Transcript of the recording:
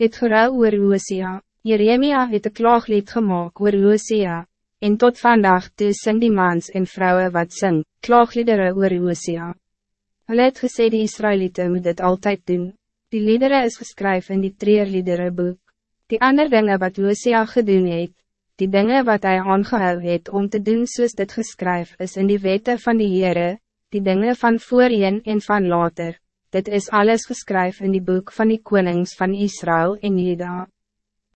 het gerou oor Hosea. Jeremia het een klaaglied gemaakt oor Hosea. En tot vandaag toe sing die mans en vrouwen wat sing, klaagliedere oor Hosea. Hulle het gesê die Israëlieten moet dit altijd doen. Die liederen is geskryf in die treerliedere boek. Die ander dingen wat Hosea gedoen het, die dingen wat hij aangehou het om te doen soos dit geskryf is in die wette van die Heere, die dingen van voorheen en van later, dit is alles geskryf in die boek van die konings van Israël en Juda.